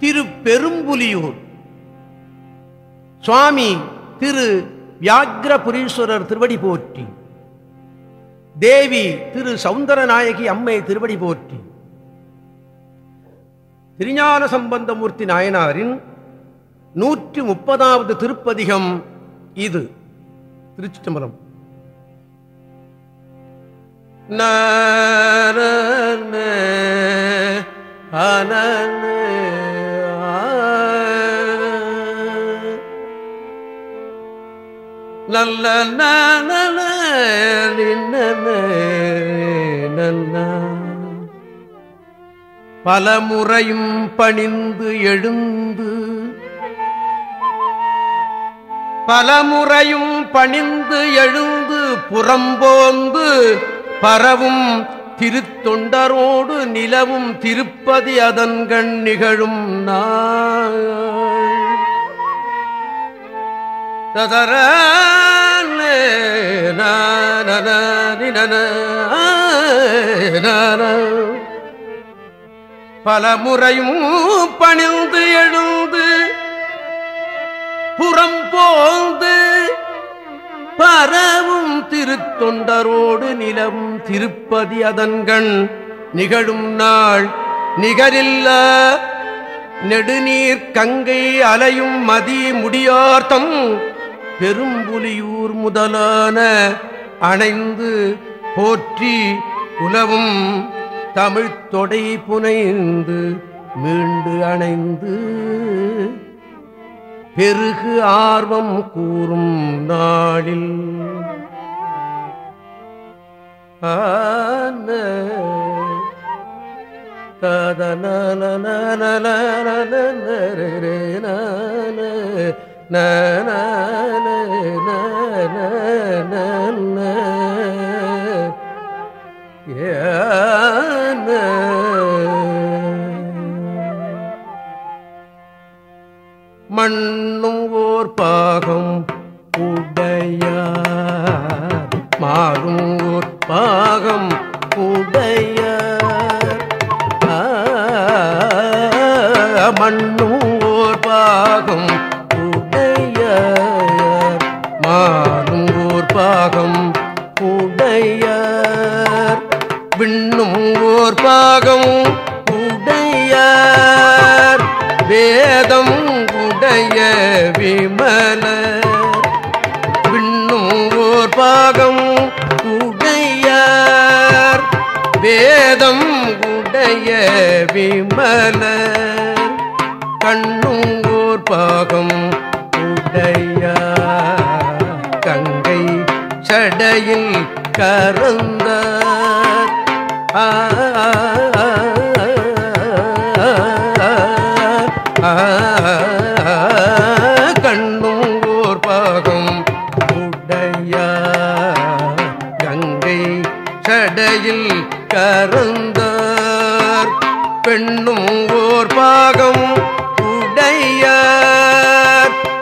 திரு பெரும்புலியூர் சுவாமி திரு வியாகிரபுரீஸ்வரர் திருவடி போற்றி. தேவி திரு சவுந்தரநாயகி அம்மை திருவடி போற்றி. திருஞான சம்பந்தமூர்த்தி நாயனாரின் நூற்றி முப்பதாவது திருப்பதிகம் இது. திருச்சிட்டம்பலம் நல்ல நல்ல பல முறையும் பணிந்து எழுந்து பலமுறையும் பணிந்து எழுந்து புறம்போந்து பரவும் திருத்தொண்டரோடு நிலவும் திருப்பதி அதன்கண் நிகழும் நாள். ததர பலமுறையும் பணிந்து எழுந்து புறம் போந்து பரவும் திருத்தொண்டரோடு நிலம் திருப்பதி அதன்கண் நிகழும் நாள் நிகரில்ல. நெடுநீர் கங்கை அலையும் மதி முடியார்த்தம் பெரும்புலியூர் முதலான அணைந்து போற்றி உலவும் தமிழ்த் தொடை புனைந்து மீண்டு அணைந்து பெருகு ஆர்வம் கூறும் நாளில். ஆன மண்ணும் ஓர் பாகம் உடைய மாறும் ஓர் பாகம் உடைய பாகம் உடையார் வேதம் உடைய விமல கண்ணுங்கோர் பாகம் உடையார் கங்கை சடையில் கறந்த ஆ கண்ணும் ஓர் பாகம் பெண்ணும் ஓர் பாகம் உடைய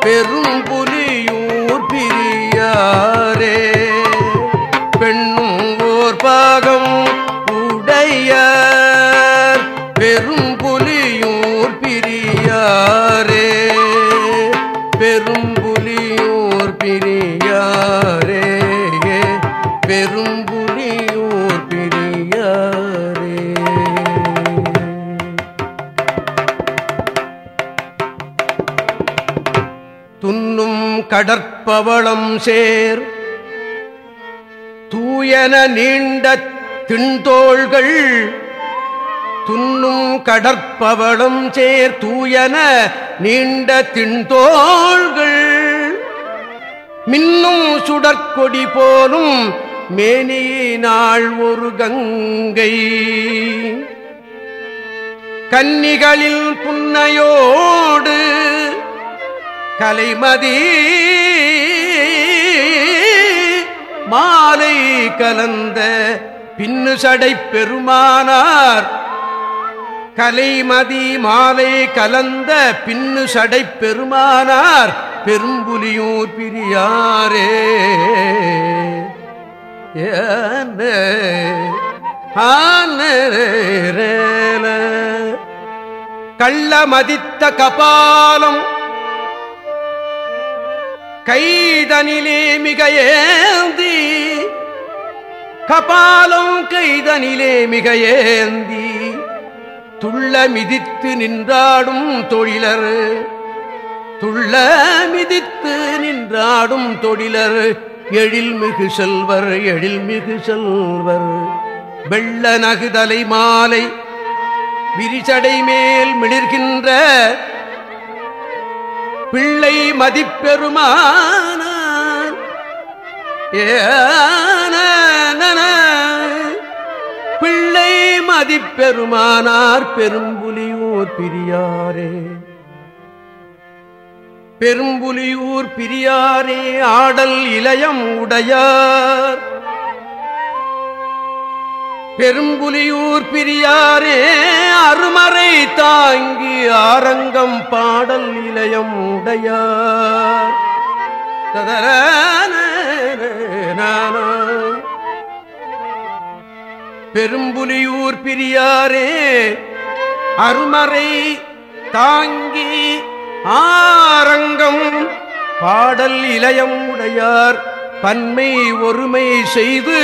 பெரும் புலியூர் பிரியாரே. பெண்ணும் ஓர் பாகம் உடைய பெரும் புலியூர் பிரியாரே. பெரும் புலியூர் பிரியாரே. பெரும் கடற்பவளம் சேர். தூயன நீண்ட திண்தோள்கள் துன்னும் கடற்பவளம் சேர். தூயன நீண்ட திண்தோள்கள் மின்னும் சுடற்கொடி போலும் மேனியினாள் ஒரு கங்கை. கன்னிகளில் புன்னையோடு கலைமதி. மாலை கலந்த பின்னு சடை பெருமானார். கலைமதி மாலை கலந்த பின்னு சடை பெருமானார். பெரும்புலியூர் பிரியாரே. ஏன கள்ள மதித்த கபாலம் கைதனிலே மிக ஏந்தி கபாலம் கைதனிலே மிக ஏந்தி துள்ள மிதித்து நின்றாடும் தொழிலர் துள்ள மிதித்து நின்றாடும் தொழிலர் எழில் மிகு செல்வர் எழில் மிகு செல்வர். வெள்ள நகுதலை மாலை விரிசடை மேல் மிளிர்கின்ற பிள்ளை மதிப்பெருமான பிள்ளை மதிப்பெருமானார் பெரும்புலியூர் பிரியாரே. பெரும்புலியூர் பிரியாரே ஆடல் இளையம் உடையார். பெரும்புலியூர் பிரியாரே அருமறை தாங்கி ஆரங்கம் பாடல் நிலையம் உடையார். பெரும்புலியூர் பிரியாரே அருமறை தாங்கி ஆரங்கம் பாடல் இளையம் உடையார். பன்மை ஒருமை செய்து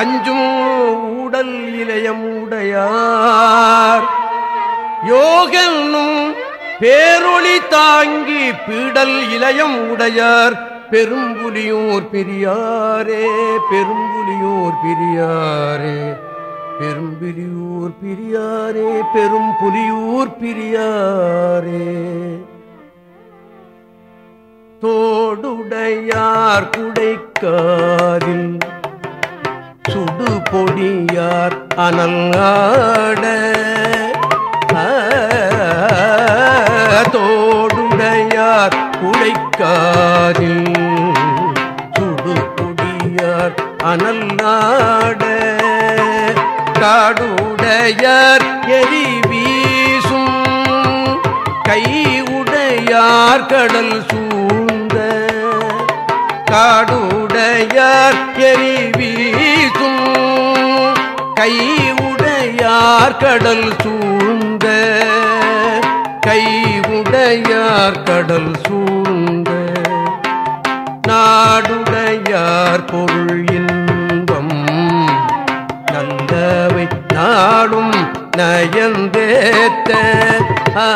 அஞ்சும் உடல் இளையம் உடையார். யோகனும் பேரொளி தாங்கி பீடல் இளையம் உடையார். பெரும்புலியூர் பிரியாரே பெரும்புலியூர் பிரியாரே. பெரும்பிலியூர் பிரியாரே பெரும் புலியூர் பிரியாரே. தோடுடையார் குடைக்காரில் பொடியார் அனல்லாட தோடுடையார் குடைக்காரில் சுடு பொடியார் அனல்லாட காடுடையார் எரி வீசும். கை உடையார் கடல் சூழ்ந்த காடுடையார் எரி வீ கை உடையார் கடல் சூழ்ந்த கை உடையார் கடல் சூழ்ந்த நாடுடையார் பொருள் இன்பம் நல்லவை நாடும் நயந்தேத்த ஆ,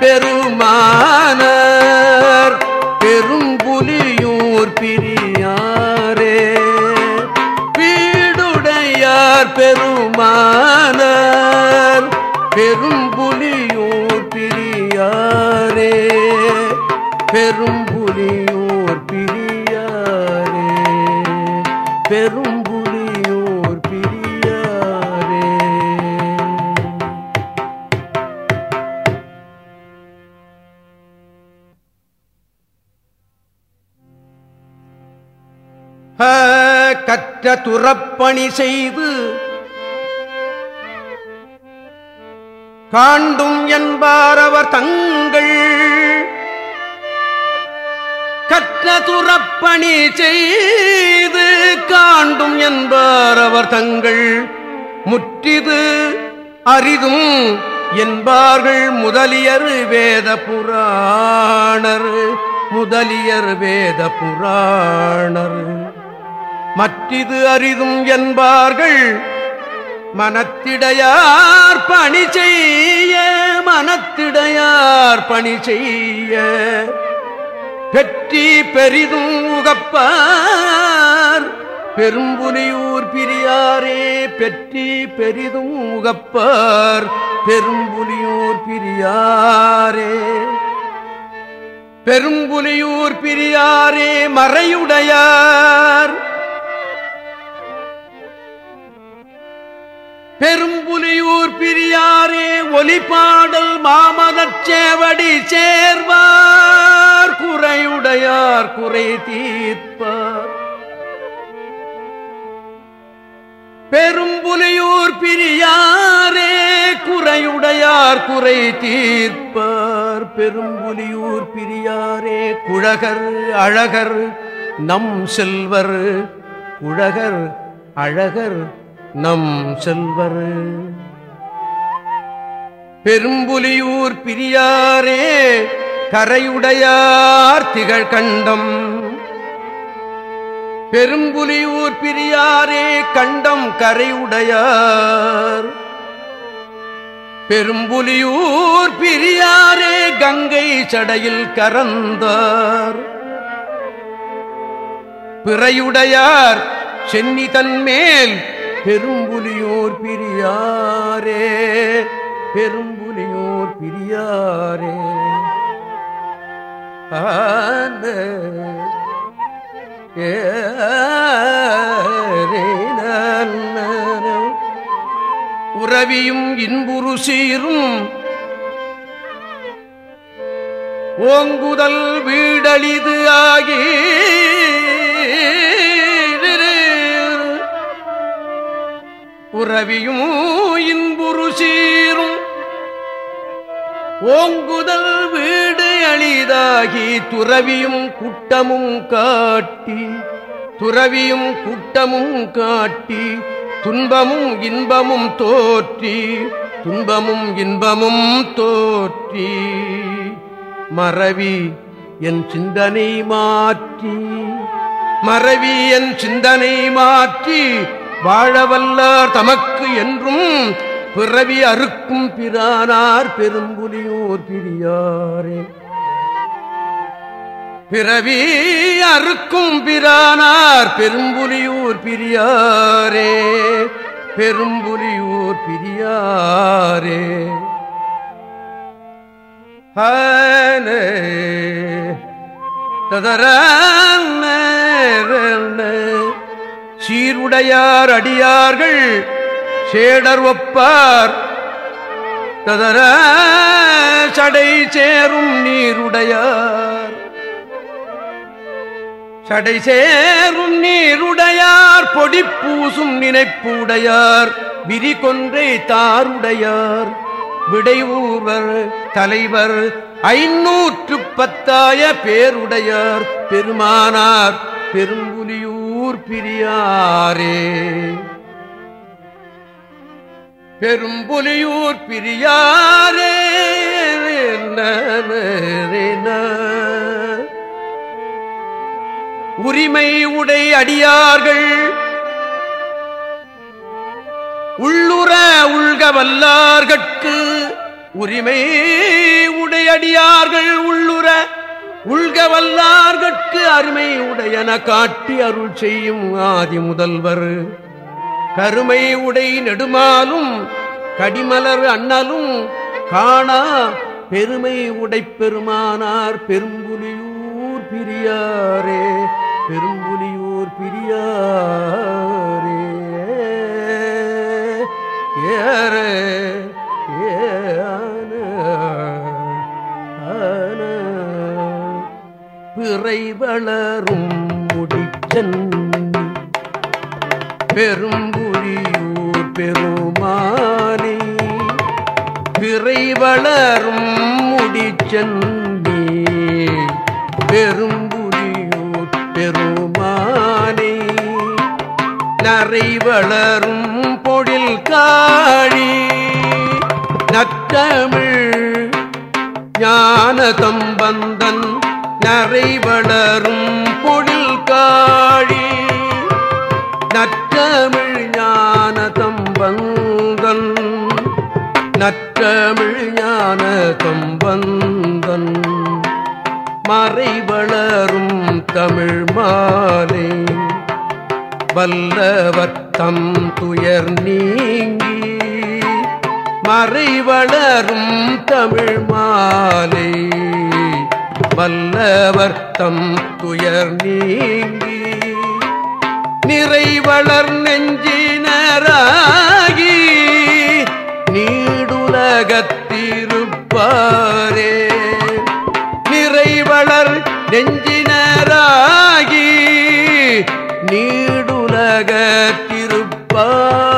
பெருமானார் பெரும்புலியூர் பிரியாரே. பீடுடையார் பெருமானார் பெரும்புலியூர் கற்ற துறப்பணி செய்து காண்டும் என்பாரவர் தங்கள். கற்ற துறப்பணி செய்து காண்டும் என்பாரவர் தங்கள். முற்றிது அரிதும் என்பார்கள் முதலியர் வேத புராணர் முதலியர் வேத புராணர் மற்றிது அரிதும் என்பார்கள். மனத்திடையார் பணி செய்ய மனத்திடையார் பணி செய்ய. பெற்றி பெரிதும் உகப்பார். பெரும்புலியூர் பிரியாரே பெற்றி பெரிதும் உகப்பார். பெரும்புலியூர் பிரியாரே. பெரும்புலியூர் பிரியாரே மறையுடையார். பெரும்புலியூர் பிரியாரே ஒலிபாடல் மாமனச்சேவடி சேர்வார். குறையுடையார் குறை தீர்ப்பார். பெரும்புலியூர் பிரியாரே குறையுடையார் குறை தீர்ப்பார். பெரும்புலியூர் பிரியாரே குழகர் அழகர் நம் செல்வர் குழகர் அழகர் நம் செல்வர். பெரும்புலியூர் பிரியாரே கரையுடையார் திகழ் கண்டம். பெரும்புலியூர் பிரியாரே கண்டம் கரையுடையார். பெரும்புலியூர் பிரியாரே கங்கை சடையில் கரந்தார். பிறையுடையார் சென்னி தன்மேல் பெரும்புலியோர் பிரியாரே பெரும்புலியோர் பிரியாரே. ஆன உறவியும் இன்புரு சீரும் ஓங்குதல் வீடழிது ஆகி உறவியும் இன்புரு சீரும். ஓங்குதல் வீடு அளிதாகி துறவியும் குட்டமும் காட்டி துறவியும் குட்டமும் காட்டி துன்பமும் இன்பமும் தோற்றி துன்பமும் இன்பமும் தோற்றி. மறவி என் சிந்தனை மாற்றி மறவி என் சிந்தனை மாற்றி வாழவல்லார் தமக்கு என்றும் பிறவி அறுக்கும் பிரானார் பெரும்புலியோர் பிரியாரே. பிறவி அறுக்கும் பிரானார் பெரும்புலியூர் பிரியாரே. பெரும்புலியூர் பிரியாரே. ததர சீருடையார் அடியார்கள் சேடர் ஒப்பார். ததர சடை சேரும் நீருடையார். சடை சேரும் நீருடையார் பொடி பூசும் நினைப்புடையார். விரி கொன்றை தாருடையார். விடைவூர்வர் தலைவர் ஐநூற்று பத்தாய பேருடையார். பெருமானார் பெரும்புலியூர் பிரியாரே. பெரும்புலியூர் பிரியாரே உரிமை உடை அடியார்கள் உள்ளுற உள்க வல்லார்கட்கு உரிமை உடையடியார்கள் உள்ளுற உள்க வல்லார்கட்கு அருமை உடையன காட்டி அருள் செய்யும் ஆதி முதல்வர். கருமை உடை நெடுமாலும் கடிமலர் அண்ணலும் காணா பெருமை உடை பெருமானார் பெரும்புலியூர் பிரியாரே பெரும்புலியூர் பிரியாரே. ஏறே. பிறை வளரும் முடிச்சன் பெரும்புரியூர் பெருமானே பிறை வளரும் முடிச்சன் பெரும்புரியூர் பெருமானே நரை வளரும் பொழில் காழி. நத்தமிழ் ஞான தம்பந்தன் நரை வளரும் பொழில் காழி நற்றமிழ் ஞான தம்பந்தன் நற்றமிழ் ஞான தம்பந்தன் மறை வளரும் தமிழ் மாலை வல்லவர்த்தம் துயர் நீங்கி மறை வளரும் தமிழ் மாலை வல்லவர் தம் துயர் நீங்கி நிறைவளர் நெஞ்சினராகி நீடுலகத்திருப்பாரே. நிறைவளர் நெஞ்சினராகி நீடுலகத்திருப்பார்.